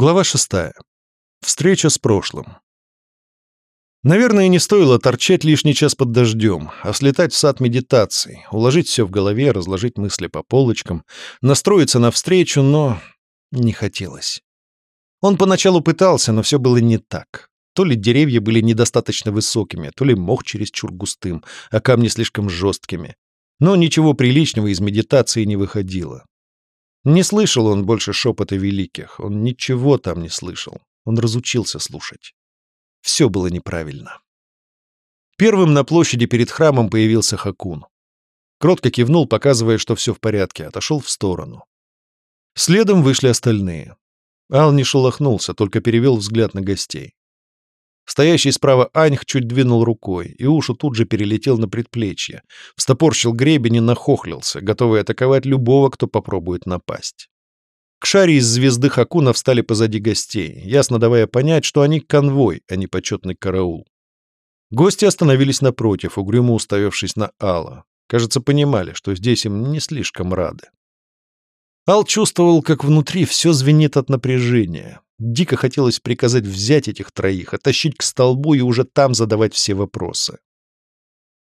Глава шестая. Встреча с прошлым. Наверное, не стоило торчать лишний час под дождем, а слетать в сад медитации, уложить все в голове, разложить мысли по полочкам, настроиться на встречу, но не хотелось. Он поначалу пытался, но все было не так. То ли деревья были недостаточно высокими, то ли мох чересчур густым, а камни слишком жесткими. Но ничего приличного из медитации не выходило. Не слышал он больше шепота великих, он ничего там не слышал, он разучился слушать. Все было неправильно. Первым на площади перед храмом появился Хакун. Кротко кивнул, показывая, что все в порядке, отошел в сторону. Следом вышли остальные. Ал не шелохнулся, только перевел взгляд на гостей. Стоящий справа Аньх чуть двинул рукой, и Ушу тут же перелетел на предплечье, встопорщил гребень и нахохлился, готовый атаковать любого, кто попробует напасть. Кшари из звезды Хакуна встали позади гостей, ясно давая понять, что они конвой, а не почетный караул. Гости остановились напротив, угрюмо уставившись на Алла. Кажется, понимали, что здесь им не слишком рады. Ал чувствовал, как внутри все звенит от напряжения. Дико хотелось приказать взять этих троих, оттащить к столбу и уже там задавать все вопросы.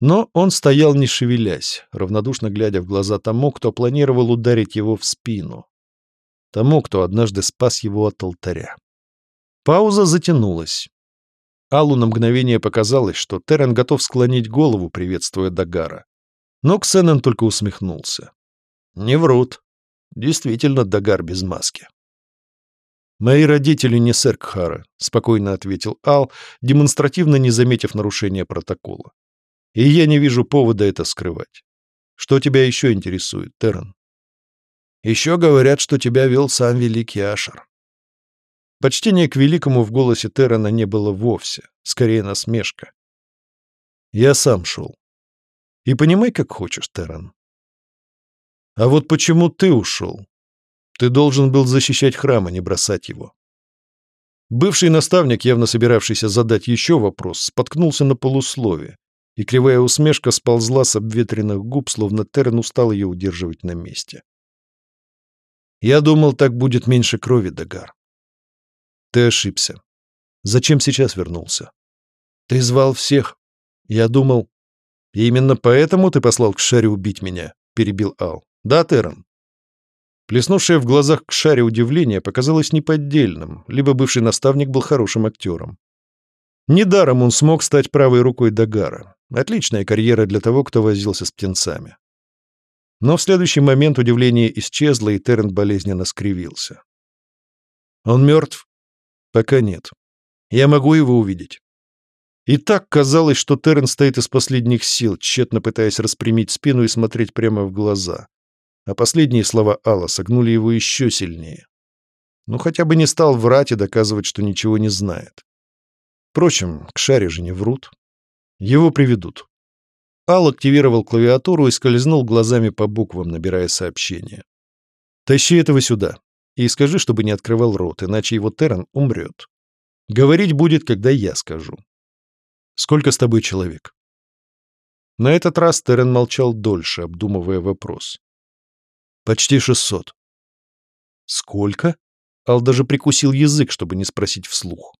Но он стоял не шевелясь, равнодушно глядя в глаза тому, кто планировал ударить его в спину. Тому, кто однажды спас его от алтаря. Пауза затянулась. Аллу на мгновение показалось, что Террен готов склонить голову, приветствуя Дагара. Но Ксенон только усмехнулся. Не врут. Действительно Дагар без маски. «Мои родители не сэр Кхара», — спокойно ответил Ал, демонстративно не заметив нарушения протокола. «И я не вижу повода это скрывать. Что тебя еще интересует, Террен?» «Еще говорят, что тебя вел сам великий Ашер». Почтения к великому в голосе Террена не было вовсе, скорее насмешка. «Я сам шел. И понимай, как хочешь, Террен. А вот почему ты ушел? Ты должен был защищать храм, а не бросать его. Бывший наставник, явно собиравшийся задать еще вопрос, споткнулся на полуслове, и кривая усмешка сползла с обветренных губ, словно Терн устал ее удерживать на месте. «Я думал, так будет меньше крови, Дагар. Ты ошибся. Зачем сейчас вернулся? Ты звал всех. Я думал... И именно поэтому ты послал к Шаре убить меня?» — перебил Ал. «Да, Террен?» Плеснувшее в глазах к шаре удивление показалось неподдельным, либо бывший наставник был хорошим актером. Недаром он смог стать правой рукой Дагара. Отличная карьера для того, кто возился с птенцами. Но в следующий момент удивление исчезло, и Террент болезненно скривился. «Он мертв?» «Пока нет. Я могу его увидеть». И так казалось, что Террен стоит из последних сил, тщетно пытаясь распрямить спину и смотреть прямо в глаза а последние слова Алла согнули его еще сильнее. Ну, хотя бы не стал врать и доказывать, что ничего не знает. Впрочем, к шаре же не врут. Его приведут. Ал активировал клавиатуру и скользнул глазами по буквам, набирая сообщение. «Тащи этого сюда. И скажи, чтобы не открывал рот, иначе его Террен умрет. Говорить будет, когда я скажу. Сколько с тобой человек?» На этот раз Террен молчал дольше, обдумывая вопрос. Почти шестьсот. Сколько? Ал даже прикусил язык, чтобы не спросить вслух.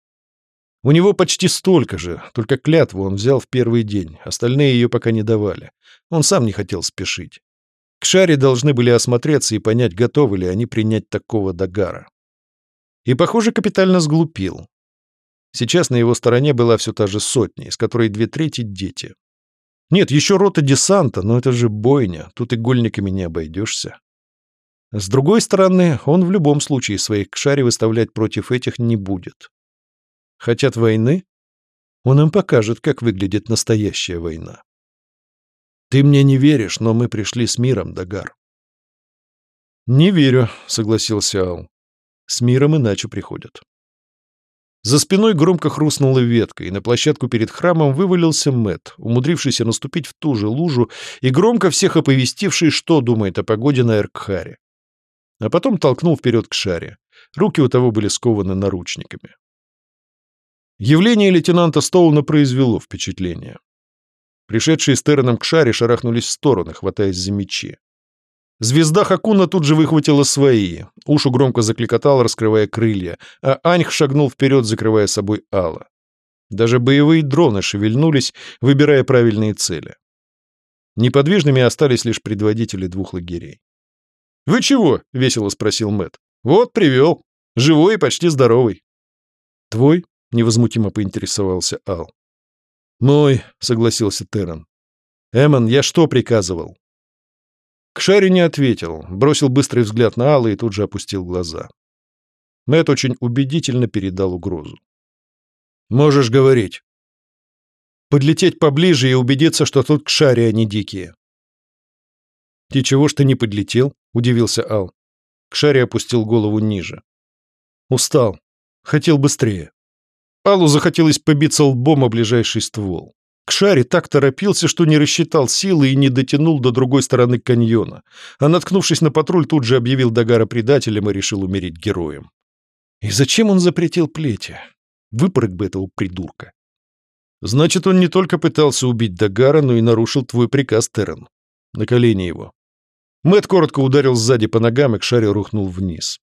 У него почти столько же, только клятву он взял в первый день, остальные ее пока не давали. Он сам не хотел спешить. К шаре должны были осмотреться и понять, готовы ли они принять такого догара. И, похоже, капитально сглупил. Сейчас на его стороне была все та же сотня, из которой две трети — дети. Нет, еще рота десанта, но это же бойня, тут игольниками не обойдешься. С другой стороны, он в любом случае своих кшари выставлять против этих не будет. Хотят войны? Он им покажет, как выглядит настоящая война. Ты мне не веришь, но мы пришли с миром, Дагар. Не верю, согласился Ал. С миром иначе приходят. За спиной громко хрустнула ветка, и на площадку перед храмом вывалился Мэт, умудрившийся наступить в ту же лужу и громко всех оповестивший, что думает о погоде на Эркхаре а потом толкнул вперед к шаре. Руки у того были скованы наручниками. Явление лейтенанта Стоуна произвело впечатление. Пришедшие с Терреном к шаре шарахнулись в стороны, хватаясь за мечи. Звезда Хакуна тут же выхватила свои. Ушу громко закликотал, раскрывая крылья, а Аньх шагнул вперед, закрывая собой Алла. Даже боевые дроны шевельнулись, выбирая правильные цели. Неподвижными остались лишь предводители двух лагерей. «Вы чего?» — весело спросил Мэт. «Вот, привел. Живой и почти здоровый». «Твой?» — невозмутимо поинтересовался Ал. «Мой», — согласился Террен. «Эммон, я что приказывал?» Кшари не ответил, бросил быстрый взгляд на Алла и тут же опустил глаза. Мэт очень убедительно передал угрозу. «Можешь говорить». «Подлететь поближе и убедиться, что тут Кшари, а не дикие». «И чего ж ты не подлетел?» — удивился Ал. Кшари опустил голову ниже. «Устал. Хотел быстрее». Аллу захотелось побиться лбом о ближайший ствол. Кшари так торопился, что не рассчитал силы и не дотянул до другой стороны каньона, а, наткнувшись на патруль, тут же объявил Дагара предателем и решил умереть героем. И зачем он запретил плети? Выпорок бы этого придурка. Значит, он не только пытался убить Дагара, но и нарушил твой приказ, Террен. На колени его. Мэт коротко ударил сзади по ногам, и Кшари рухнул вниз.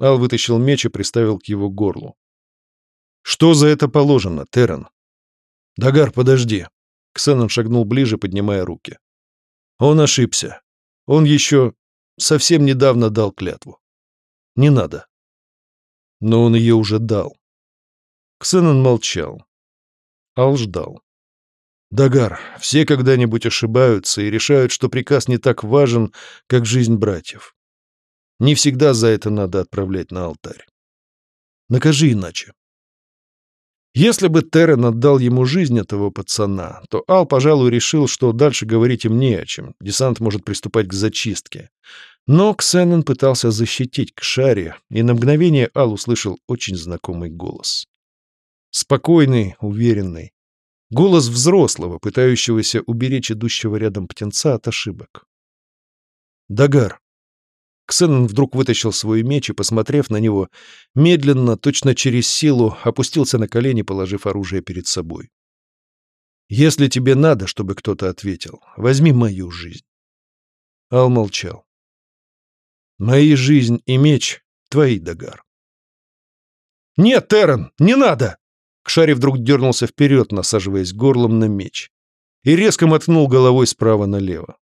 Ал вытащил меч и приставил к его горлу. «Что за это положено, Террен?» «Дагар, подожди!» Ксенон шагнул ближе, поднимая руки. Он ошибся. Он еще совсем недавно дал клятву. Не надо. Но он ее уже дал. Ксенон молчал. Ал ждал. Дагар, все когда-нибудь ошибаются и решают, что приказ не так важен, как жизнь братьев. Не всегда за это надо отправлять на алтарь. Накажи иначе. Если бы Террен отдал ему жизнь этого пацана, то Ал, пожалуй, решил, что дальше говорить им не о чем. Десант может приступать к зачистке. Но Ксенон пытался защитить Кшари, и на мгновение Ал услышал очень знакомый голос. Спокойный, уверенный. Голос взрослого, пытающегося уберечь идущего рядом птенца от ошибок. «Дагар, Ксенон вдруг вытащил свой меч и, посмотрев на него, медленно, точно через силу, опустился на колени, положив оружие перед собой. «Если тебе надо, чтобы кто-то ответил, возьми мою жизнь». Ал молчал. «Мои жизнь и меч — твои, Дагар». «Нет, Террен, не надо!» Кшари вдруг дернулся вперед, насаживаясь горлом на меч, и резко мотнул головой справа налево.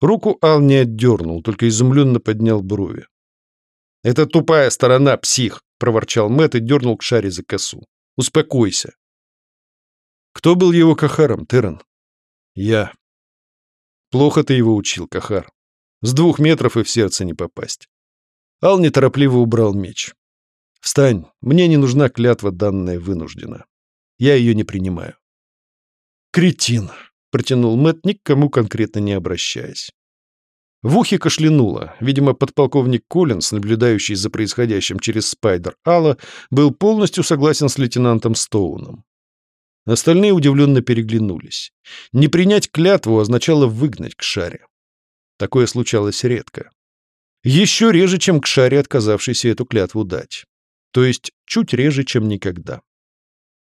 Руку Ал не отдернул, только изумленно поднял брови. «Это тупая сторона, псих!» — проворчал Мэтт и дернул к шаре за косу. «Успокойся!» «Кто был его Кахаром, Террен?» «Я». «Плохо ты его учил, Кахар. С двух метров и в сердце не попасть». Ал неторопливо убрал меч. «Встань, мне не нужна клятва, данная вынуждена. Я ее не принимаю». «Кретин!» — протянул Мэтт, ни к кому конкретно не обращаясь. В ухе кашлянуло. Видимо, подполковник Коллинс, наблюдающий за происходящим через спайдер Алла, был полностью согласен с лейтенантом Стоуном. Остальные удивленно переглянулись. Не принять клятву означало выгнать к шаре. Такое случалось редко. Еще реже, чем к шаре, отказавшийся эту клятву дать. То есть чуть реже, чем никогда.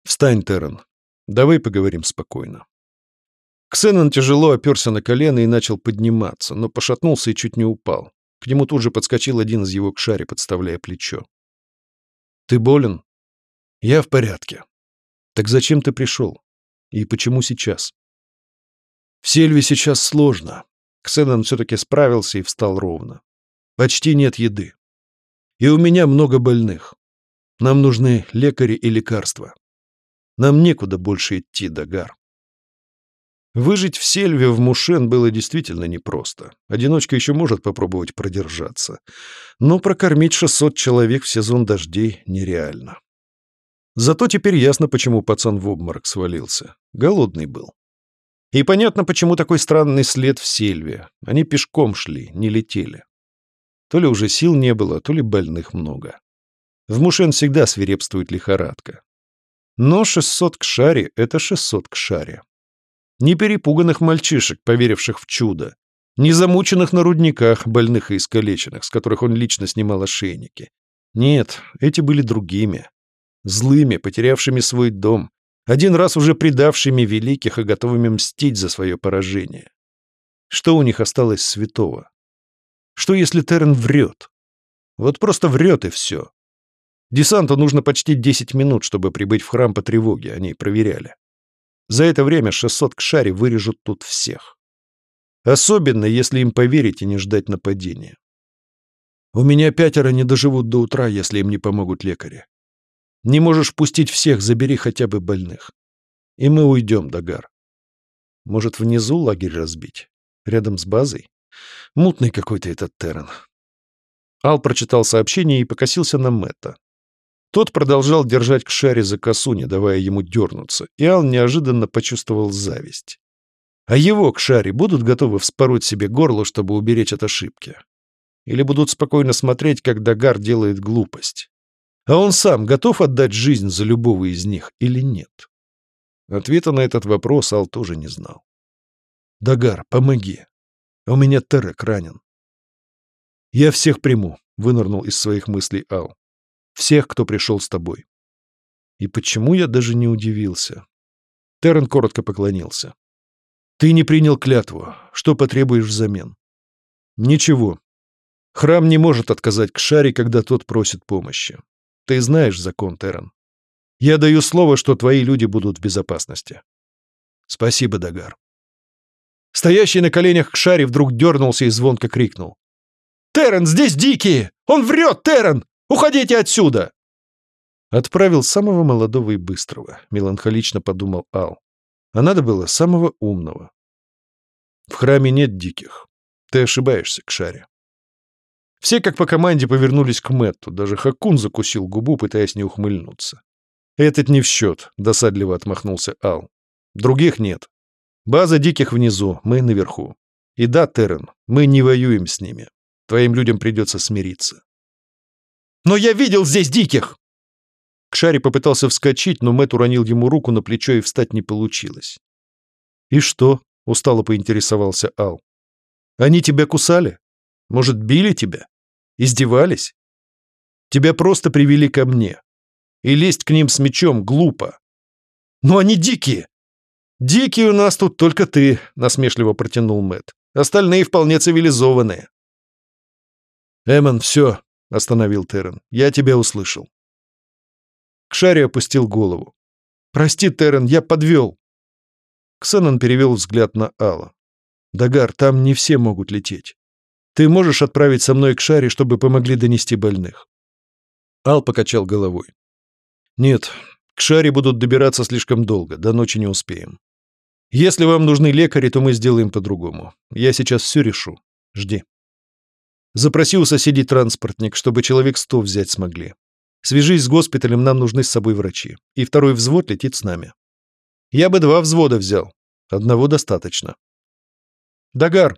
«Встань, Террен. Давай поговорим спокойно». Ксенон тяжело оперся на колено и начал подниматься, но пошатнулся и чуть не упал. К нему тут же подскочил один из его кшари, подставляя плечо. «Ты болен?» «Я в порядке». «Так зачем ты пришел? И почему сейчас?» «В Сельве сейчас сложно». Ксенон все-таки справился и встал ровно. «Почти нет еды. И у меня много больных. Нам нужны лекари и лекарства. Нам некуда больше идти, Дагар». Выжить в сельве в Мушен было действительно непросто. Одиночка еще может попробовать продержаться. Но прокормить 600 человек в сезон дождей нереально. Зато теперь ясно, почему пацан в обморок свалился. Голодный был. И понятно, почему такой странный след в сельве. Они пешком шли, не летели. То ли уже сил не было, то ли больных много. В Мушен всегда свирепствует лихорадка. Но 600 к шаре — это 600 к шаре. Ни перепуганных мальчишек, поверивших в чудо, ни замученных на рудниках, больных и искалеченных, с которых он лично снимал ошейники. Нет, эти были другими. Злыми, потерявшими свой дом, один раз уже предавшими великих и готовыми мстить за свое поражение. Что у них осталось святого? Что если Террен врет? Вот просто врет и все. Десанту нужно почти 10 минут, чтобы прибыть в храм по тревоге, они проверяли. За это время 600 к шаре вырежут тут всех. Особенно, если им поверить и не ждать нападения. У меня пятеро не доживут до утра, если им не помогут лекари. Не можешь пустить всех, забери хотя бы больных. И мы уйдем, Дагар. Может, внизу лагерь разбить? Рядом с базой? Мутный какой-то этот Террен. Ал прочитал сообщение и покосился на Мэтта. Тот продолжал держать к шаре за косу, не давая ему дернуться, и Ал неожиданно почувствовал зависть. А его к шаре будут готовы вспороть себе горло, чтобы уберечь от ошибки? Или будут спокойно смотреть, как Дагар делает глупость? А он сам готов отдать жизнь за любого из них или нет? Ответа на этот вопрос Ал тоже не знал. «Дагар, помоги. У меня Терек ранен». «Я всех приму», — вынырнул из своих мыслей Ал. «Всех, кто пришел с тобой». И почему я даже не удивился? Террен коротко поклонился. Ты не принял клятву. Что потребуешь взамен? Ничего. Храм не может отказать к Шаре, когда тот просит помощи. Ты знаешь закон, Террен. Я даю слово, что твои люди будут в безопасности. Спасибо, Дагар. Стоящий на коленях к Шаре вдруг дернулся и звонко крикнул. «Террен, здесь дикие! Он врет, Террен! Уходите отсюда!» Отправил самого молодого и быстрого, меланхолично подумал Ал. А надо было самого умного. В храме нет диких. Ты ошибаешься, Кшаре. Все как по команде повернулись к Мэтту, даже Хакун закусил губу, пытаясь не ухмыльнуться. «Этот не в счет», — досадливо отмахнулся Ал. «Других нет. База диких внизу, мы наверху. И да, Террен, мы не воюем с ними. Твоим людям придется смириться». «Но я видел здесь диких!» Кшари попытался вскочить, но Мэт уронил ему руку на плечо, и встать не получилось. «И что?» — устало поинтересовался Ал. «Они тебя кусали? Может, били тебя? Издевались? Тебя просто привели ко мне. И лезть к ним с мечом глупо. Но они дикие!» «Дикие у нас тут только ты», — насмешливо протянул Мэт. «Остальные вполне цивилизованные». «Эмон, все», — остановил Террен. «Я тебя услышал. Кшари опустил голову. «Прости, Террен, я подвел». Ксенон перевел взгляд на Алла. «Дагар, там не все могут лететь. Ты можешь отправить со мной к Шаре, чтобы помогли донести больных?» Ал покачал головой. «Нет, к Шаре будут добираться слишком долго, до ночи не успеем. Если вам нужны лекари, то мы сделаем по-другому. Я сейчас все решу. Жди». Запроси у соседей транспортник, чтобы человек сто взять смогли. Свяжись с госпиталем, нам нужны с собой врачи. И второй взвод летит с нами. Я бы два взвода взял. Одного достаточно. Дагар.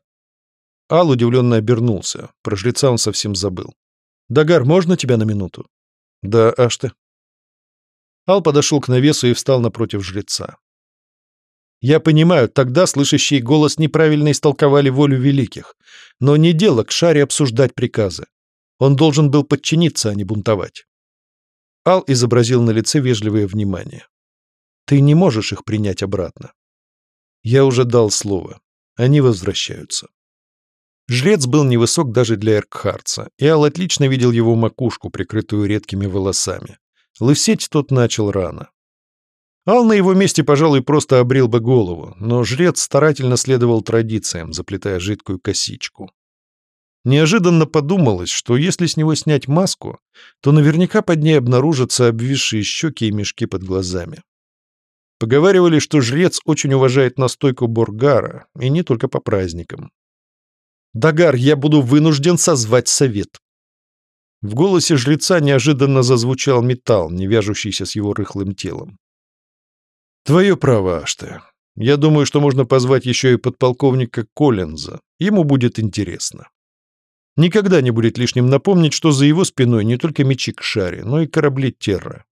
Ал удивленно обернулся. Про жреца он совсем забыл. Дагар, можно тебя на минуту? Да, Аште. Ал подошел к навесу и встал напротив жреца. Я понимаю, тогда слышащий голос неправильно истолковали волю великих, но не дело к шаре обсуждать приказы. Он должен был подчиниться, а не бунтовать. Ал изобразил на лице вежливое внимание. «Ты не можешь их принять обратно. Я уже дал слово. Они возвращаются». Жрец был невысок даже для Эркхарца, и Ал отлично видел его макушку, прикрытую редкими волосами. Лысеть тот начал рано. Ал на его месте, пожалуй, просто обрел бы голову, но жрец старательно следовал традициям, заплетая жидкую косичку. Неожиданно подумалось, что если с него снять маску, то наверняка под ней обнаружатся обвисшие щеки и мешки под глазами. Поговаривали, что жрец очень уважает настойку Боргара, и не только по праздникам. «Дагар, я буду вынужден созвать совет». В голосе жреца неожиданно зазвучал металл, не вяжущийся с его рыхлым телом. «Твое право, Аште. Я думаю, что можно позвать еще и подполковника Коллинза. Ему будет интересно». Никогда не будет лишним напомнить, что за его спиной не только мечи к шаре, но и корабли Терра.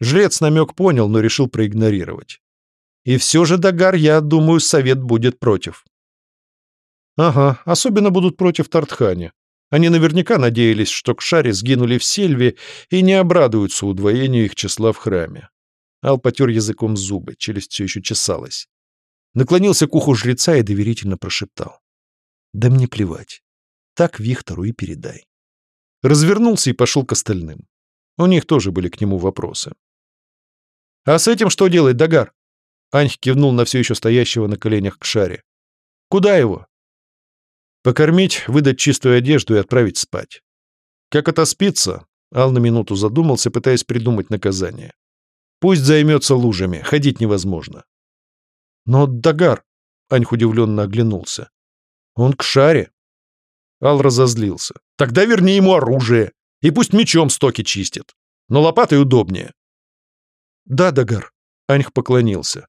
Жрец намек понял, но решил проигнорировать. И все же, Дагар, я думаю, совет будет против. Ага, особенно будут против Тартхани. Они наверняка надеялись, что к шаре сгинули в сельве и не обрадуются удвоению их числа в храме. Ал потер языком зубы, челюсть все еще чесалась. Наклонился к уху жреца и доверительно прошептал. «Да мне плевать. так Вихтору и передай. Развернулся и пошел к остальным. У них тоже были к нему вопросы. «А с этим что делать, Дагар?» Аньх кивнул на все еще стоящего на коленях к шаре. «Куда его?» «Покормить, выдать чистую одежду и отправить спать. Как отоспится?» Ал на минуту задумался, пытаясь придумать наказание. «Пусть займется лужами, ходить невозможно». «Но Дагар...» — Аньх удивленно оглянулся. «Он к шаре». Ал разозлился. «Тогда верни ему оружие, и пусть мечом стоки чистит. Но лопатой удобнее». «Да, Дагар», — Аньх поклонился.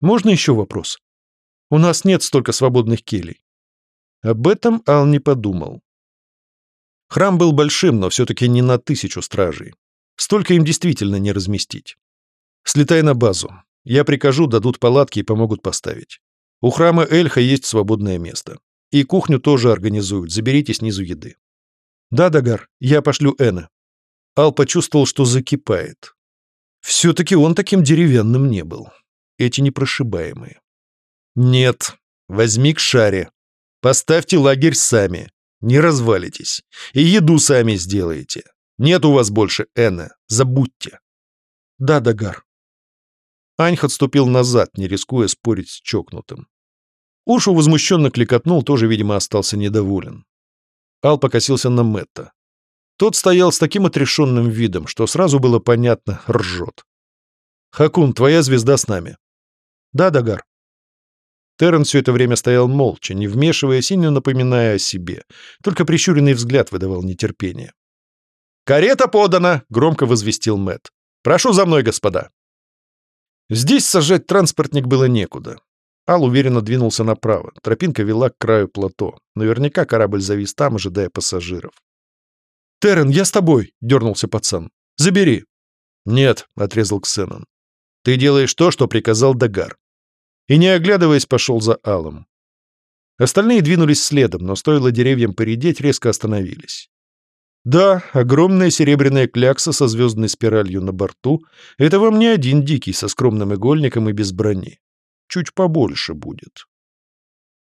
«Можно еще вопрос? У нас нет столько свободных келей». Об этом Ал не подумал. Храм был большим, но все-таки не на тысячу стражей. Столько им действительно не разместить. Слетай на базу. Я прикажу, дадут палатки и помогут поставить. У храма Эльха есть свободное место. И кухню тоже организуют, заберите снизу еды. Да, Дагар, я пошлю Эна. Ал почувствовал, что закипает. Все-таки он таким деревянным не был. Эти непрошибаемые. Нет, возьми к шаре. Поставьте лагерь сами. Не развалитесь. И еду сами сделаете. Нет у вас больше Эна. Забудьте. Да, Дагар. Аньх отступил назад, не рискуя спорить с чокнутым. Ушу возмущенно кликотнул, тоже, видимо, остался недоволен. Ал покосился на Мэтта. Тот стоял с таким отрешенным видом, что сразу было понятно, ржет. «Хакун, твоя звезда с нами». «Да, Дагар». Террен все это время стоял молча, не вмешиваясь и не напоминая о себе. Только прищуренный взгляд выдавал нетерпение. «Карета подана!» — громко возвестил Мэт. «Прошу за мной, господа!» Здесь сажать транспортник было некуда. Ал уверенно двинулся направо. Тропинка вела к краю плато. Наверняка корабль завис там, ожидая пассажиров. «Террен, я с тобой!» — дернулся пацан. «Забери!» «Нет», — отрезал Ксенон. «Ты делаешь то, что приказал Дагар». И, не оглядываясь, пошел за Алом. Остальные двинулись следом, но стоило деревьям поредеть, резко остановились. Да, огромная серебряная клякса со звездной спиралью на борту — это вам не один дикий со скромным игольником и без брони чуть побольше будет.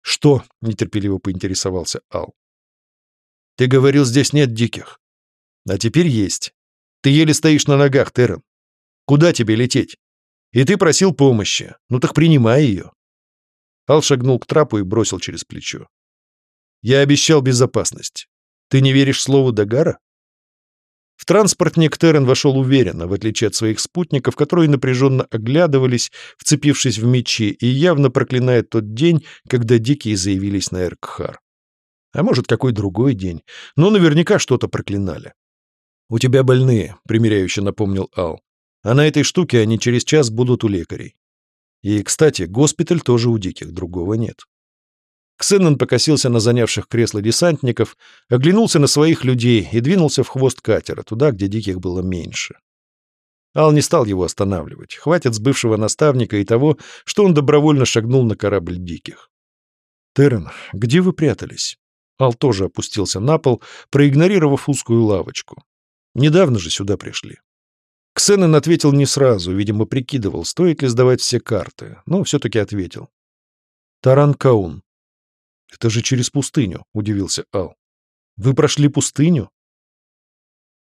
«Что?» — нетерпеливо поинтересовался Ал. «Ты говорил, здесь нет диких. А теперь есть. Ты еле стоишь на ногах, Террен. Куда тебе лететь? И ты просил помощи. Ну так принимай ее». Ал шагнул к трапу и бросил через плечо. «Я обещал безопасность. Ты не веришь слову Дагара?» В транспортник Террен вошел уверенно, в отличие от своих спутников, которые напряженно оглядывались, вцепившись в мечи, и явно проклиная тот день, когда дикие заявились на Эркхар. А может, какой другой день, но наверняка что-то проклинали. «У тебя больные», — примиряюще напомнил Ал. «А на этой штуке они через час будут у лекарей. И, кстати, госпиталь тоже у диких, другого нет». Ксенон покосился на занявших кресло десантников, оглянулся на своих людей и двинулся в хвост катера, туда, где диких было меньше. Ал не стал его останавливать. Хватит с бывшего наставника и того, что он добровольно шагнул на корабль диких. «Террен, где вы прятались?» Ал тоже опустился на пол, проигнорировав узкую лавочку. «Недавно же сюда пришли». Ксенон ответил не сразу, видимо, прикидывал, стоит ли сдавать все карты, но все-таки ответил. «Таран Каун, «Это же через пустыню», — удивился Ал. «Вы прошли пустыню?»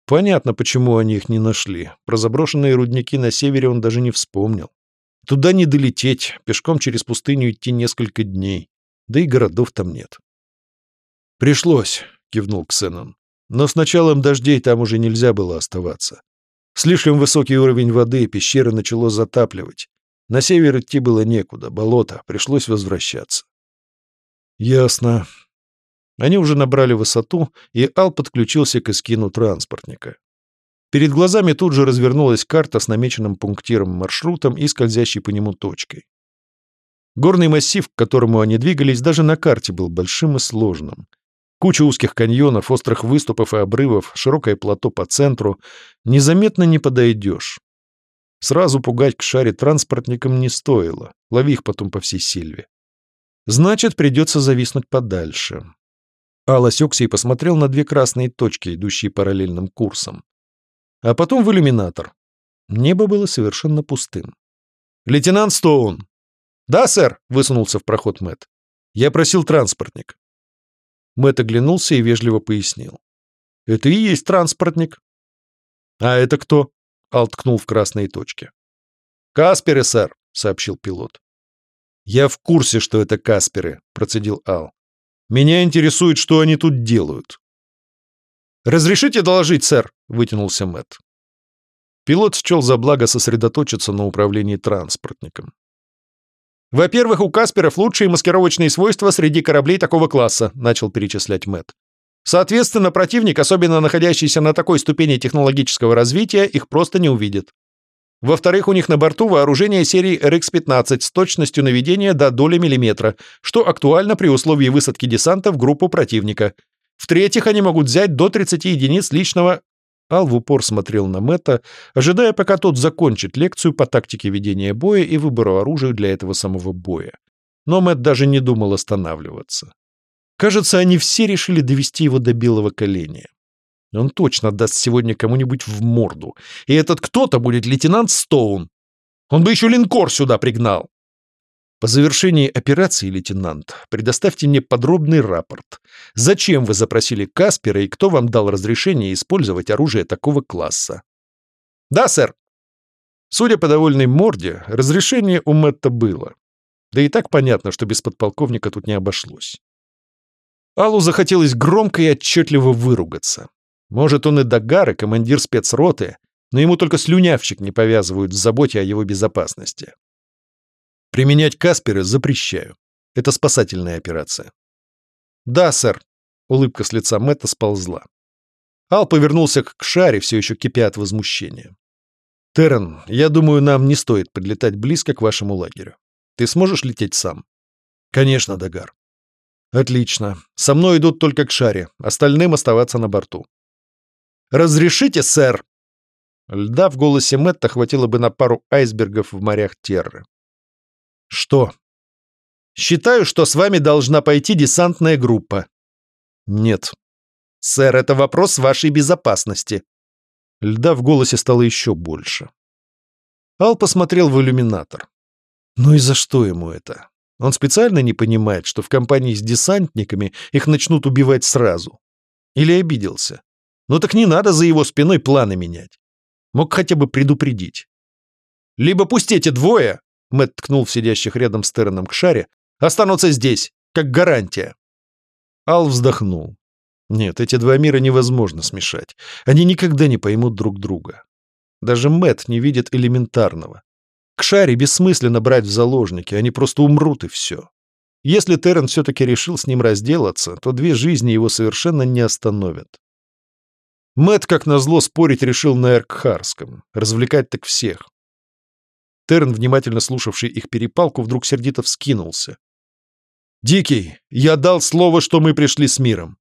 Понятно, почему они их не нашли. Про заброшенные рудники на севере он даже не вспомнил. Туда не долететь, пешком через пустыню идти несколько дней. Да и городов там нет. «Пришлось», — кивнул Ксенон. «Но с началом дождей там уже нельзя было оставаться. Слишком высокий уровень воды, пещеры начало затапливать. На север идти было некуда, болото, пришлось возвращаться. Ясно. Они уже набрали высоту, и Ал подключился к эскину транспортника. Перед глазами тут же развернулась карта с намеченным пунктиром маршрутом и скользящей по нему точкой. Горный массив, к которому они двигались, даже на карте был большим и сложным. Куча узких каньонов, острых выступов и обрывов, широкое плато по центру. Незаметно не подойдешь. Сразу пугать к шаре транспортникам не стоило. Лови их потом по всей сильве. Значит, придется зависнуть подальше. Ал осекся и посмотрел на две красные точки, идущие параллельным курсом. А потом в иллюминатор. Небо было совершенно пустым. «Лейтенант Стоун!» «Да, сэр!» — высунулся в проход Мэтт. «Я просил транспортник». Мэтт оглянулся и вежливо пояснил. «Это и есть транспортник». «А это кто?» — Ал ткнул в красные точки. «Касперы, сэр», — сообщил пилот. «Я в курсе, что это Касперы», — процедил Ал. «Меня интересует, что они тут делают». «Разрешите доложить, сэр?» — вытянулся Мэтт. Пилот счел за благо сосредоточиться на управлении транспортником. «Во-первых, у Касперов лучшие маскировочные свойства среди кораблей такого класса», — начал перечислять Мэтт. «Соответственно, противник, особенно находящийся на такой ступени технологического развития, их просто не увидит. Во-вторых, у них на борту вооружение серии RX-15 с точностью наведения до доли миллиметра, что актуально при условии высадки десанта в группу противника. В-третьих, они могут взять до 30 единиц личного... Ал в упор смотрел на Мэтта, ожидая, пока тот закончит лекцию по тактике ведения боя и выбору оружия для этого самого боя. Но Мэтт даже не думал останавливаться. Кажется, они все решили довести его до белого коленя. Он точно даст сегодня кому-нибудь в морду. И этот кто-то будет лейтенант Стоун. Он бы еще линкор сюда пригнал. По завершении операции, лейтенант, предоставьте мне подробный рапорт. Зачем вы запросили Каспера и кто вам дал разрешение использовать оружие такого класса? Да, сэр. Судя по довольной морде, разрешение у Мэтта было. Да и так понятно, что без подполковника тут не обошлось. Аллу захотелось громко и отчетливо выругаться. Может, он и Дагар, и командир спецроты, но ему только слюнявчик не повязывают в заботе о его безопасности. Применять Касперы запрещаю. Это спасательная операция. Да, сэр. Улыбка с лица Мэтта сползла. Ал повернулся к Шаре, все еще кипя от возмущения. «Террен, я думаю, нам не стоит подлетать близко к вашему лагерю. Ты сможешь лететь сам?» «Конечно, Дагар». «Отлично. Со мной идут только к Шаре, остальным оставаться на борту. «Разрешите, сэр?» Льда в голосе Мэтта хватило бы на пару айсбергов в морях Терры. «Что?» «Считаю, что с вами должна пойти десантная группа». «Нет». «Сэр, это вопрос вашей безопасности». Льда в голосе стало еще больше. Ал посмотрел в иллюминатор. Ну и за что ему это? Он специально не понимает, что в компании с десантниками их начнут убивать сразу. Или обиделся? Ну так не надо за его спиной планы менять. Мог хотя бы предупредить. Либо пусть эти двое, Мэтт ткнул в сидящих рядом с Терреном к шаре, останутся здесь, как гарантия. Ал вздохнул. Нет, эти два мира невозможно смешать. Они никогда не поймут друг друга. Даже Мэтт не видит элементарного. К шаре бессмысленно брать в заложники, они просто умрут и все. Если Террен все-таки решил с ним разделаться, то две жизни его совершенно не остановят. Мэт, как назло, спорить решил на Эркхарском. Развлекать так всех. Терн, внимательно слушавший их перепалку, вдруг сердито вскинулся. «Дикий, я дал слово, что мы пришли с миром.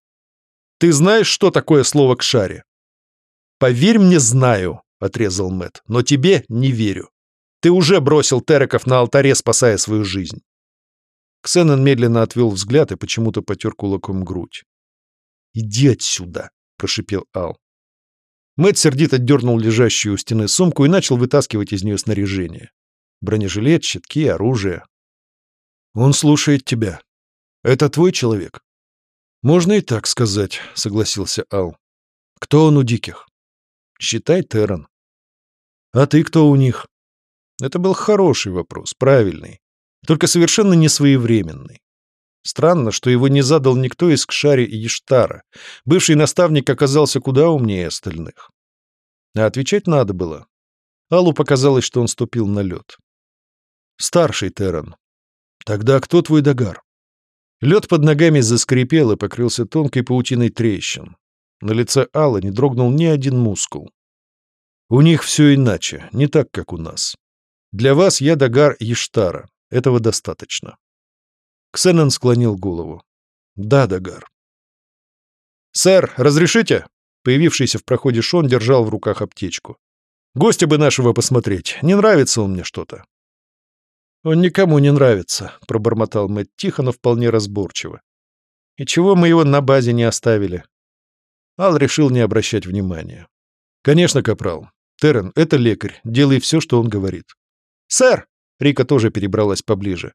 Ты знаешь, что такое слово к шаре?» «Поверь мне, знаю», — отрезал Мэт, «но тебе не верю. Ты уже бросил Тереков на алтаре, спасая свою жизнь». Ксенон медленно отвел взгляд и почему-то потер кулаком грудь. «Иди отсюда», — прошипел Ал. Мэтт сердито дернул лежащую у стены сумку и начал вытаскивать из нее снаряжение. Бронежилет, щитки, оружие. «Он слушает тебя. Это твой человек?» «Можно и так сказать», — согласился Ал. «Кто он у диких?» «Считай, Террен». «А ты кто у них?» Это был хороший вопрос, правильный, только совершенно несвоевременный. Странно, что его не задал никто из Кшари и Иштара. Бывший наставник оказался куда умнее остальных. А отвечать надо было. Аллу показалось, что он ступил на лед. «Старший Терран. Тогда кто твой Дагар?» Лед под ногами заскрипел и покрылся тонкой паутиной трещин. На лице Аллы не дрогнул ни один мускул. «У них все иначе, не так, как у нас. Для вас я Дагар Иштара. Этого достаточно». Ксенон склонил голову. «Да, Дагар». «Сэр, разрешите?» Появившийся в проходе Шон держал в руках аптечку. «Гостя бы нашего посмотреть. Не нравится он мне что-то». «Он никому не нравится», — пробормотал Мэтт тихо, но вполне разборчиво. «И чего мы его на базе не оставили?» Ал решил не обращать внимания. «Конечно, капрал. Террен, это лекарь. Делай все, что он говорит». «Сэр!» — Рика тоже перебралась поближе.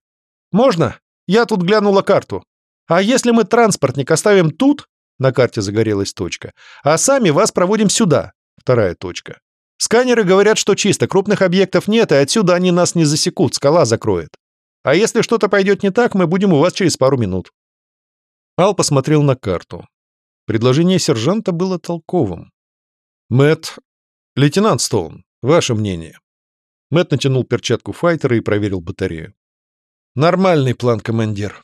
«Можно?» Я тут глянула карту. А если мы транспортник оставим тут, на карте загорелась точка, а сами вас проводим сюда, вторая точка. Сканеры говорят, что чисто, крупных объектов нет, и отсюда они нас не засекут, скала закроет. А если что-то пойдет не так, мы будем у вас через пару минут. Ал посмотрел на карту. Предложение сержанта было толковым. Мэт, лейтенант Стоун, ваше мнение. Мэт натянул перчатку файтера и проверил батарею. Нормальный план, командир.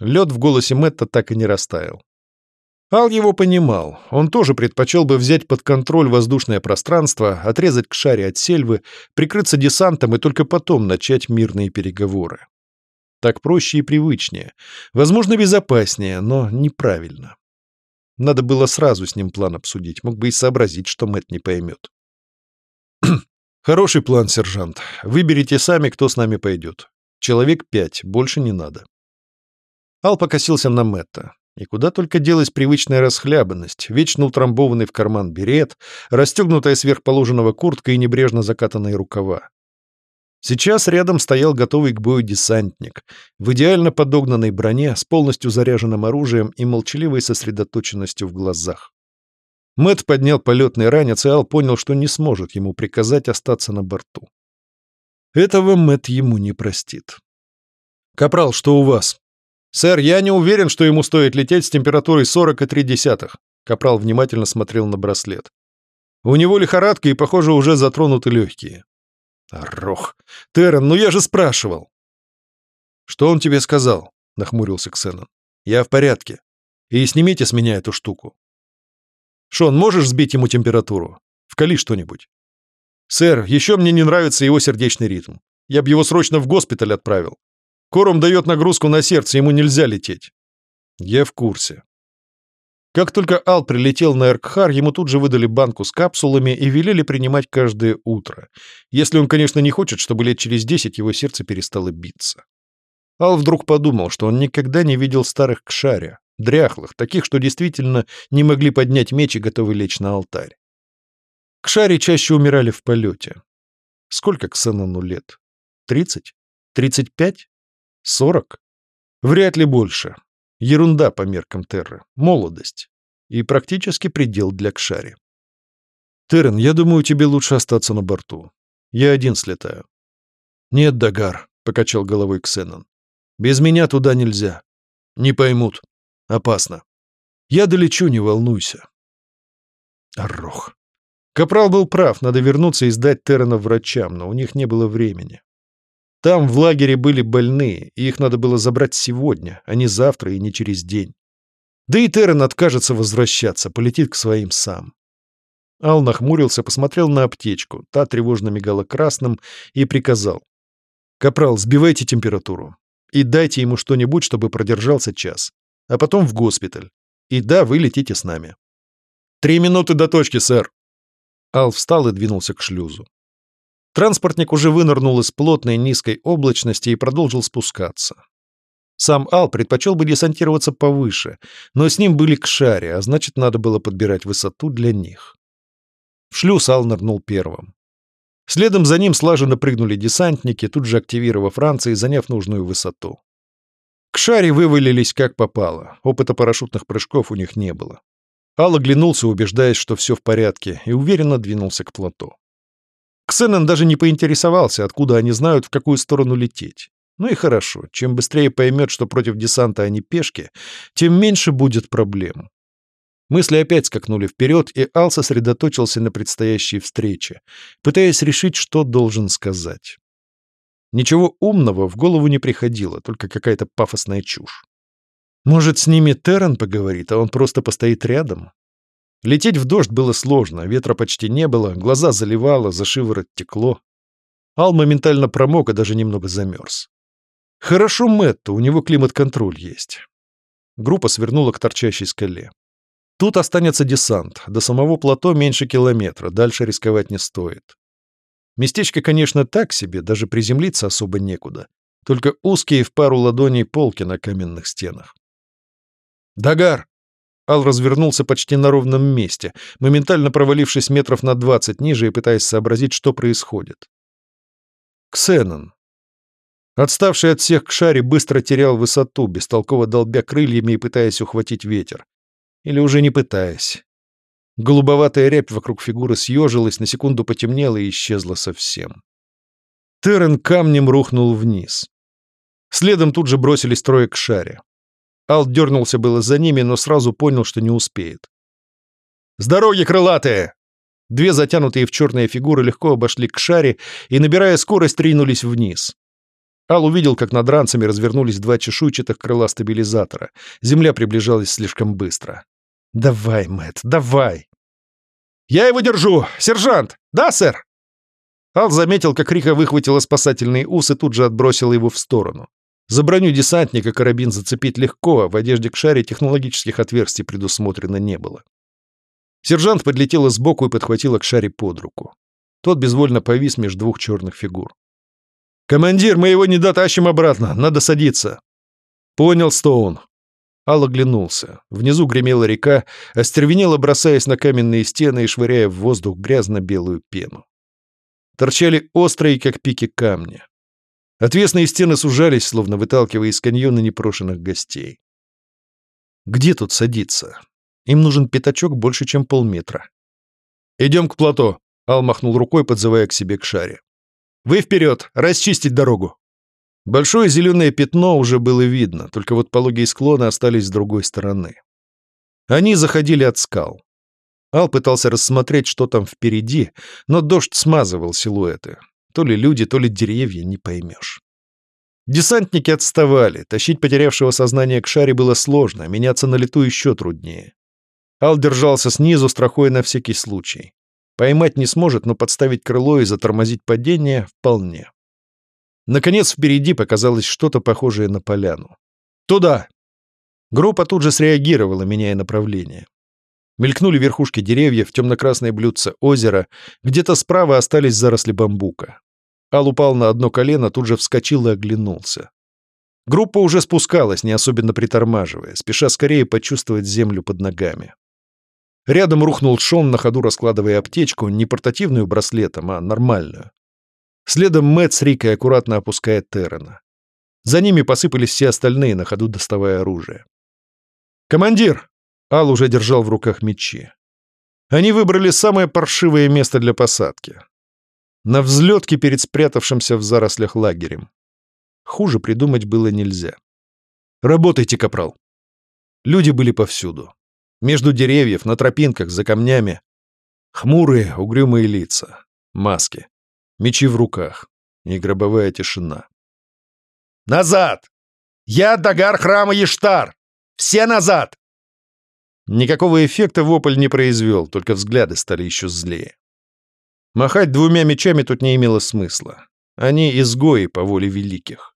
Лед в голосе Мэтта так и не растаял. Ал его понимал. Он тоже предпочел бы взять под контроль воздушное пространство, отрезать к шаре от сельвы, прикрыться десантом и только потом начать мирные переговоры. Так проще и привычнее. Возможно, безопаснее, но неправильно. Надо было сразу с ним план обсудить. Мог бы и сообразить, что Мэтт не поймет. «Хороший план, сержант. Выберите сами, кто с нами пойдет. Человек пять, больше не надо». Ал покосился на Мэтта. И куда только делась привычная расхлябанность, вечно утрамбованный в карман берет, расстегнутая сверхположенного куртка и небрежно закатанные рукава. Сейчас рядом стоял готовый к бою десантник, в идеально подогнанной броне, с полностью заряженным оружием и молчаливой сосредоточенностью в глазах. Мэт поднял полетный ранец, и Ал понял, что не сможет ему приказать остаться на борту. Этого Мэт ему не простит. «Капрал, что у вас?» «Сэр, я не уверен, что ему стоит лететь с температурой 40,3». Капрал внимательно смотрел на браслет. «У него лихорадка и, похоже, уже затронуты легкие». «Рох! Террен, ну я же спрашивал!» «Что он тебе сказал?» — нахмурился Ксенон. «Я в порядке. И снимите с меня эту штуку». «Шон, можешь сбить ему температуру? Вкали что-нибудь». «Сэр, еще мне не нравится его сердечный ритм. Я бы его срочно в госпиталь отправил. Корум дает нагрузку на сердце, ему нельзя лететь. Я в курсе. Как только Ал прилетел на Эркхар, ему тут же выдали банку с капсулами и велели принимать каждое утро. Если он, конечно, не хочет, чтобы лет через десять его сердце перестало биться. Ал вдруг подумал, что он никогда не видел старых кшаря, дряхлых, таких, что действительно не могли поднять меч и готовы лечь на алтарь. Кшари чаще умирали в полете. Сколько Ксенону лет? Тридцать? Тридцать пять? Сорок? Вряд ли больше. Ерунда по меркам Терры. Молодость. И практически предел для Кшари. Террен, я думаю, тебе лучше остаться на борту. Я один слетаю. Нет, Дагар, — покачал головой Ксенон. Без меня туда нельзя. Не поймут. Опасно. Я долечу, не волнуйся. Орох. Капрал был прав, надо вернуться и сдать Террена врачам, но у них не было времени. Там в лагере были больные, и их надо было забрать сегодня, а не завтра и не через день. Да и Террен откажется возвращаться, полетит к своим сам. Ал нахмурился, посмотрел на аптечку, та тревожно мигала красным, и приказал. «Капрал, сбивайте температуру. И дайте ему что-нибудь, чтобы продержался час. А потом в госпиталь. И да, вы летите с нами». «Три минуты до точки, сэр». Ал встал и двинулся к шлюзу. Транспортник уже вынырнул из плотной низкой облачности и продолжил спускаться. Сам Ал предпочел бы десантироваться повыше, но с ним были кшари, а значит, надо было подбирать высоту для них. В шлюз Ал нырнул первым. Следом за ним слаженно прыгнули десантники, тут же активировав ранцы и заняв нужную высоту. Кшари вывалились как попало, опыта парашютных прыжков у них не было. Ал оглянулся, убеждаясь, что все в порядке, и уверенно двинулся к плато. Ксенон даже не поинтересовался, откуда они знают, в какую сторону лететь. Ну и хорошо, чем быстрее поймет, что против десанта они пешки, тем меньше будет проблем. Мысли опять скакнули вперед, и Ал сосредоточился на предстоящей встрече, пытаясь решить, что должен сказать. Ничего умного в голову не приходило, только какая-то пафосная чушь. Может, с ними Террен поговорит, а он просто постоит рядом? Лететь в дождь было сложно, ветра почти не было, глаза заливало, за шиворот текло. Ал моментально промок и даже немного замерз. Хорошо Мэтту, у него климат-контроль есть. Группа свернула к торчащей скале. Тут останется десант, до самого плато меньше километра, дальше рисковать не стоит. Местечко, конечно, так себе, даже приземлиться особо некуда. Только узкие в пару ладоней полки на каменных стенах. «Дагар!» Ал развернулся почти на ровном месте, моментально провалившись метров на двадцать ниже и пытаясь сообразить, что происходит. Ксенон. Отставший от всех к шаре быстро терял высоту, бестолково долбя крыльями и пытаясь ухватить ветер. Или уже не пытаясь. Голубоватая рябь вокруг фигуры съежилась, на секунду потемнела и исчезла совсем. Террен камнем рухнул вниз. Следом тут же бросились трое к шаре. Ал дернулся было за ними, но сразу понял, что не успеет. «С дороги, крылатые!» Две затянутые в черные фигуры легко обошли к шаре и, набирая скорость, ринулись вниз. Ал увидел, как над ранцами развернулись два чешуйчатых крыла стабилизатора. Земля приближалась слишком быстро. «Давай, Мэтт, давай!» «Я его держу! Сержант! Да, сэр!» Ал заметил, как Рика выхватила спасательный ус и тут же отбросила его в сторону. За броню десантника карабин зацепить легко, а в одежде к шаре технологических отверстий предусмотрено не было. Сержант подлетела сбоку и подхватила к шаре под руку. Тот безвольно повис между двух черных фигур. «Командир, мы его не дотащим обратно, надо садиться». «Понял, Стоун. Ал оглянулся. Внизу гремела река, остервенела, бросаясь на каменные стены и швыряя в воздух грязно-белую пену. Торчали острые, как пики, камни. Отвесные стены сужались, словно выталкивая из каньона непрошенных гостей. Где тут садиться? Им нужен пятачок больше, чем полметра. «Идем к плато», — Ал махнул рукой, подзывая к себе к шаре. «Вы вперед! Расчистить дорогу!» Большое зеленое пятно уже было видно, только вот пологие склоны остались с другой стороны. Они заходили от скал. Ал пытался рассмотреть, что там впереди, но дождь смазывал силуэты. То ли люди, то ли деревья, не поймешь. Десантники отставали, тащить потерявшего сознание к шаре было сложно, а меняться на лету еще труднее. Ал держался снизу, страхуя на всякий случай. Поймать не сможет, но подставить крыло и затормозить падение — вполне. Наконец впереди показалось что-то похожее на поляну. «Туда!» Группа тут же среагировала, меняя направление. Мелькнули верхушки деревьев, темно-красное блюдце озера, где-то справа остались заросли бамбука. Ал упал на одно колено, тут же вскочил и оглянулся. Группа уже спускалась, не особенно притормаживая, спеша скорее почувствовать землю под ногами. Рядом рухнул Шон, на ходу раскладывая аптечку, не портативную браслетом, а нормальную. Следом Мэтт с Рикой аккуратно опускает Террена. За ними посыпались все остальные, на ходу доставая оружие. «Командир!» Ал уже держал в руках мечи. Они выбрали самое паршивое место для посадки. На взлетке перед спрятавшимся в зарослях лагерем. Хуже придумать было нельзя. «Работайте, капрал!» Люди были повсюду. Между деревьев, на тропинках, за камнями. Хмурые, угрюмые лица. Маски. Мечи в руках. И гробовая тишина. «Назад! Я Дагар храма Ештар! Все назад!» Никакого эффекта вопль не произвел, только взгляды стали еще злее. Махать двумя мечами тут не имело смысла. Они изгои по воле великих.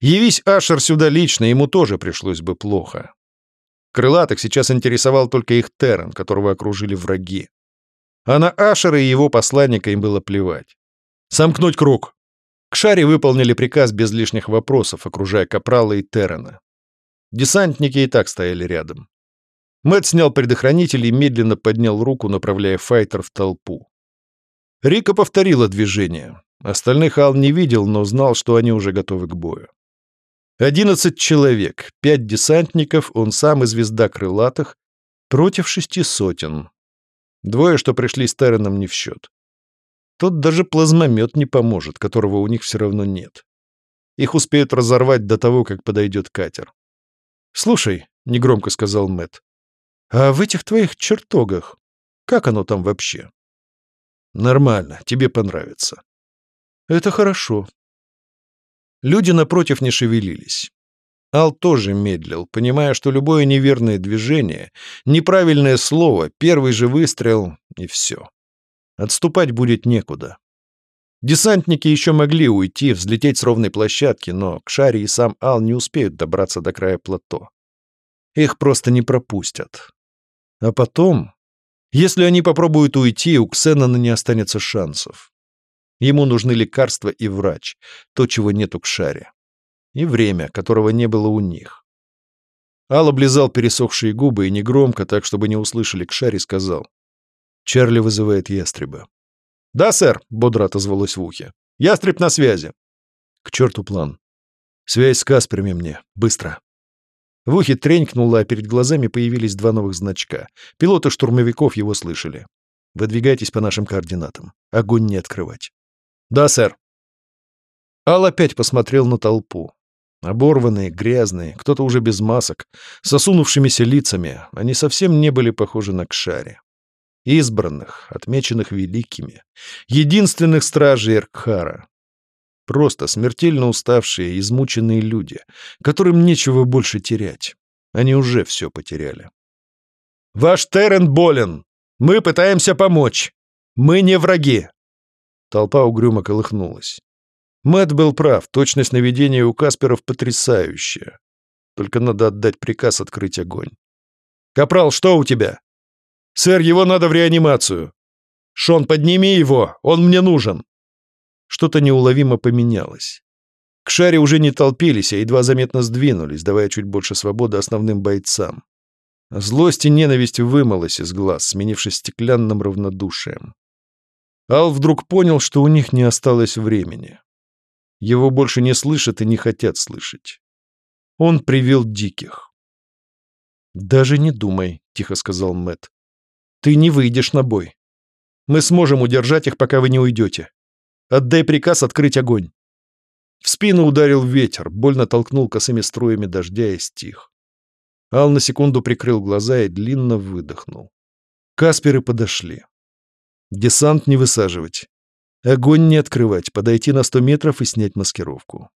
Явись Ашер сюда лично, ему тоже пришлось бы плохо. Крылатых сейчас интересовал только их Террен, которого окружили враги. А на Ашера и его посланника им было плевать. «Сомкнуть круг!» К шаре выполнили приказ без лишних вопросов, окружая Капрала и Террена. Десантники и так стояли рядом. Мэтт снял предохранитель и медленно поднял руку, направляя файтер в толпу. Рика повторила движение. Остальных Ал не видел, но знал, что они уже готовы к бою. Одиннадцать человек, пять десантников, он сам и звезда крылатых, против шести сотен. Двое, что пришли с Терреном, не в счет. Тут даже плазмомет не поможет, которого у них все равно нет. Их успеют разорвать до того, как подойдет катер. «Слушай», — негромко сказал Мэт, «а в этих твоих чертогах, как оно там вообще?» «Нормально, тебе понравится». «Это хорошо». Люди напротив не шевелились. Ал тоже медлил, понимая, что любое неверное движение, неправильное слово, первый же выстрел — и все. Отступать будет некуда. Десантники еще могли уйти, взлететь с ровной площадки, но Кшари и сам Ал не успеют добраться до края плато. Их просто не пропустят. А потом, если они попробуют уйти, у Ксенона не останется шансов. Ему нужны лекарства и врач, то, чего нет у Кшари. И время, которого не было у них. Ал облизал пересохшие губы и негромко, так чтобы не услышали Кшари, сказал. Чарли вызывает ястреба. «Да, сэр», — бодро отозвалось в ухе. «Ястреб на связи». «К черту план. «Связь с Касперами мне. Быстро!» В ухе тренькнуло, а перед глазами появились два новых значка. Пилоты штурмовиков его слышали. «Выдвигайтесь по нашим координатам. Огонь не открывать». «Да, сэр». Ал опять посмотрел на толпу. Оборванные, грязные, кто-то уже без масок, с осунувшимися лицами, они совсем не были похожи на Кшари. Избранных, отмеченных великими, единственных стражей Эркхара. Просто смертельно уставшие, измученные люди, которым нечего больше терять. Они уже все потеряли. «Ваш Террен болен! Мы пытаемся помочь! Мы не враги!» Толпа угрюмо колыхнулась. Мэт был прав, точность наведения у Касперов потрясающая. Только надо отдать приказ открыть огонь. «Капрал, что у тебя?» «Сэр, его надо в реанимацию!» «Шон, подними его! Он мне нужен!» Что-то неуловимо поменялось. К шаре уже не толпились, а едва заметно сдвинулись, давая чуть больше свободы основным бойцам. Злость и ненависть вымылась из глаз, сменившись стеклянным равнодушием. Ал вдруг понял, что у них не осталось времени. Его больше не слышат и не хотят слышать. Он привел диких. «Даже не думай», — тихо сказал Мэт. «Ты не выйдешь на бой. Мы сможем удержать их, пока вы не уйдете. Отдай приказ открыть огонь». В спину ударил ветер, больно толкнул косыми струями дождя и стих. Ал на секунду прикрыл глаза и длинно выдохнул. Касперы подошли. Десант не высаживать. Огонь не открывать, подойти на сто метров и снять маскировку.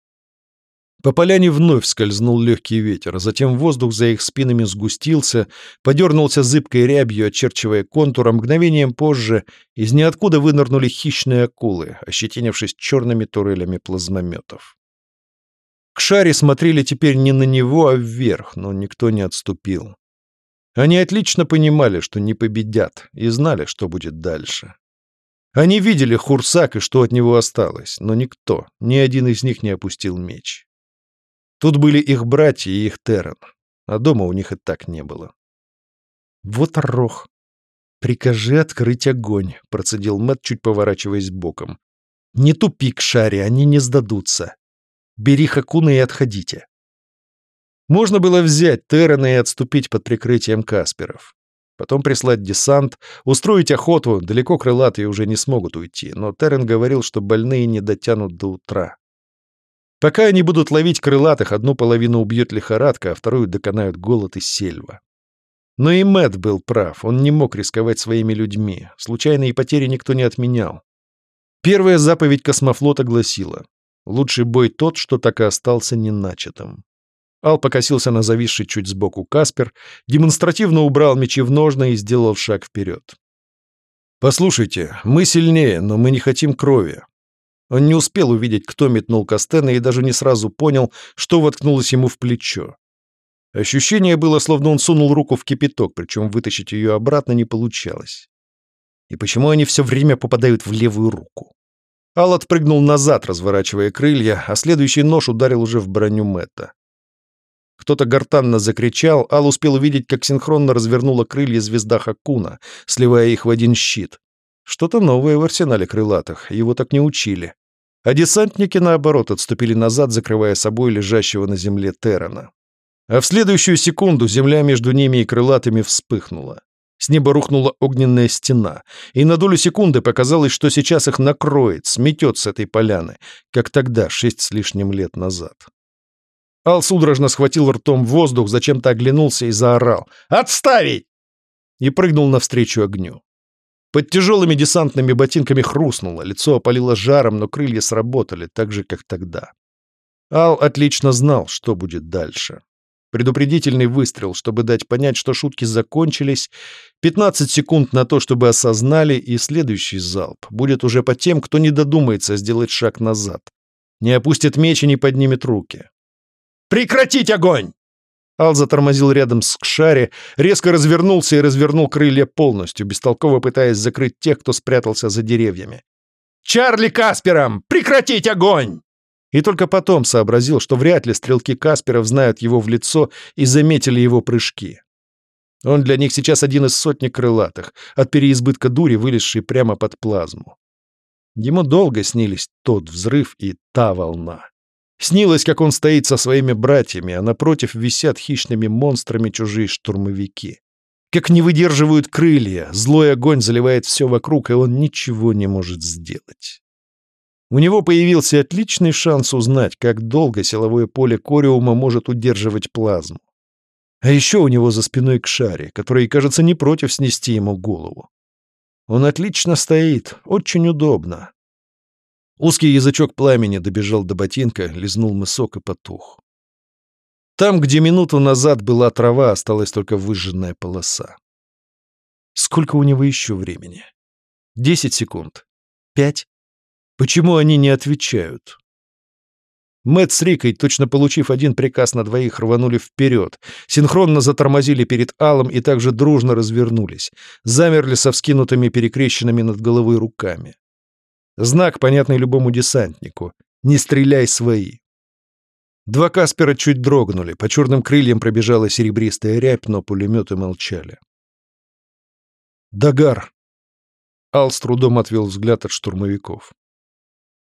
По поляне вновь скользнул легкий ветер, затем воздух за их спинами сгустился, подернулся зыбкой рябью, очерчивая контур, а мгновением позже из ниоткуда вынырнули хищные акулы, ощетинившись черными турелями плазмометов. К шаре смотрели теперь не на него, а вверх, но никто не отступил. Они отлично понимали, что не победят, и знали, что будет дальше. Они видели Хурсак и что от него осталось, но никто, ни один из них не опустил меч. Тут были их братья и их Террен, а дома у них и так не было. «Вот рох! Прикажи открыть огонь», — процедил Мэт, чуть поворачиваясь боком. «Не тупи к шаре, они не сдадутся. Бери Хакуна и отходите». Можно было взять Террена и отступить под прикрытием Касперов. Потом прислать десант, устроить охоту, далеко крылатые уже не смогут уйти, но Террен говорил, что больные не дотянут до утра. Пока они будут ловить крылатых, одну половину убьет лихорадка, а вторую доконают голод и сельва. Но и Мэт был прав, он не мог рисковать своими людьми, случайные потери никто не отменял. Первая заповедь космофлота гласила «Лучший бой тот, что так и остался неначатым». Ал покосился на зависший чуть сбоку Каспер, демонстративно убрал мечи в ножны и сделал шаг вперед. «Послушайте, мы сильнее, но мы не хотим крови». Он не успел увидеть, кто метнул Кастена, и даже не сразу понял, что воткнулось ему в плечо. Ощущение было, словно он сунул руку в кипяток, причем вытащить ее обратно не получалось. И почему они все время попадают в левую руку? Ал отпрыгнул назад, разворачивая крылья, а следующий нож ударил уже в броню Мэтта. Кто-то гортанно закричал, Ал успел увидеть, как синхронно развернула крылья звезда Хакуна, сливая их в один щит. Что-то новое в арсенале крылатых, его так не учили. А десантники, наоборот, отступили назад, закрывая собой лежащего на земле Террана. А в следующую секунду земля между ними и крылатыми вспыхнула. С неба рухнула огненная стена, и на долю секунды показалось, что сейчас их накроет, сметет с этой поляны, как тогда, шесть с лишним лет назад. Ал судорожно схватил ртом воздух, зачем-то оглянулся и заорал «Отставить!» и прыгнул навстречу огню. Под тяжелыми десантными ботинками хрустнуло, лицо опалило жаром, но крылья сработали так же, как тогда. Ал отлично знал, что будет дальше. Предупредительный выстрел, чтобы дать понять, что шутки закончились, 15 секунд на то, чтобы осознали, и следующий залп будет уже по тем, кто не додумается сделать шаг назад. Не опустит меч и не поднимет руки. Прекратить огонь!» Ал затормозил рядом с Кшари, резко развернулся и развернул крылья полностью, бестолково пытаясь закрыть тех, кто спрятался за деревьями. «Чарли Каспером! Прекратить огонь!» И только потом сообразил, что вряд ли стрелки Касперов знают его в лицо и заметили его прыжки. Он для них сейчас один из сотни крылатых, от переизбытка дури, вылезший прямо под плазму. Ему долго снились тот взрыв и та волна. Снилось, как он стоит со своими братьями, а напротив висят хищными монстрами чужие штурмовики. Как не выдерживают крылья, злой огонь заливает все вокруг, и он ничего не может сделать. У него появился отличный шанс узнать, как долго силовое поле Кориума может удерживать плазму. А еще у него за спиной Кшари, который, кажется, не против снести ему голову. Он отлично стоит, очень удобно. Узкий язычок пламени добежал до ботинка, лизнул мысок и потух. Там, где минуту назад была трава, осталась только выжженная полоса. Сколько у него еще времени? Десять секунд? Пять? Почему они не отвечают? Мэтт с Рикой, точно получив один приказ на двоих, рванули вперед, синхронно затормозили перед Алом и также дружно развернулись, замерли со вскинутыми перекрещенными над головой руками. Знак, понятный любому десантнику. «Не стреляй свои!» Два Каспера чуть дрогнули, по черным крыльям пробежала серебристая рябь, но пулеметы молчали. «Дагар!» Ал с трудом отвел взгляд от штурмовиков.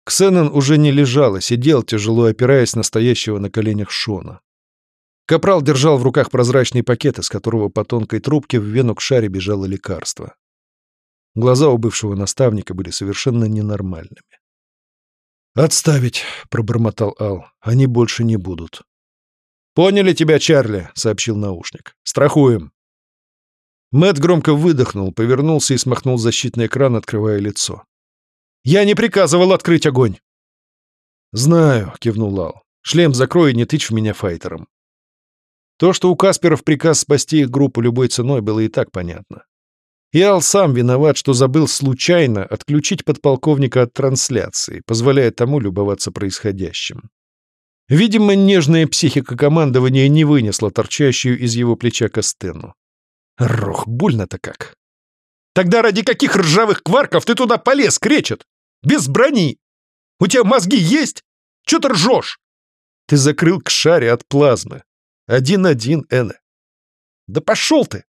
Ксенон уже не лежал, а сидел, тяжело опираясь на стоящего на коленях Шона. Капрал держал в руках прозрачный пакет, из которого по тонкой трубке в вену к шаре бежало лекарство. Глаза у бывшего наставника были совершенно ненормальными. «Отставить», — пробормотал Ал, — «они больше не будут». «Поняли тебя, Чарли», — сообщил наушник. «Страхуем». Мэт громко выдохнул, повернулся и смахнул защитный экран, открывая лицо. Я не приказывал открыть огонь!» «Знаю», — кивнул Лал. «Шлем закрой и не тычь в меня файтером». То, что у Касперов приказ спасти их группу любой ценой, было и так понятно. И Ал сам виноват, что забыл случайно отключить подполковника от трансляции, позволяя тому любоваться происходящим. Видимо, нежная психика командования не вынесла торчащую из его плеча Костену. Рох, больно-то как. Тогда ради каких ржавых кварков ты туда полез, кречет? Без брони! У тебя мозги есть? Че ты ржешь? Ты закрыл к шаре от плазмы. Один-один, Эна. Да пошел ты!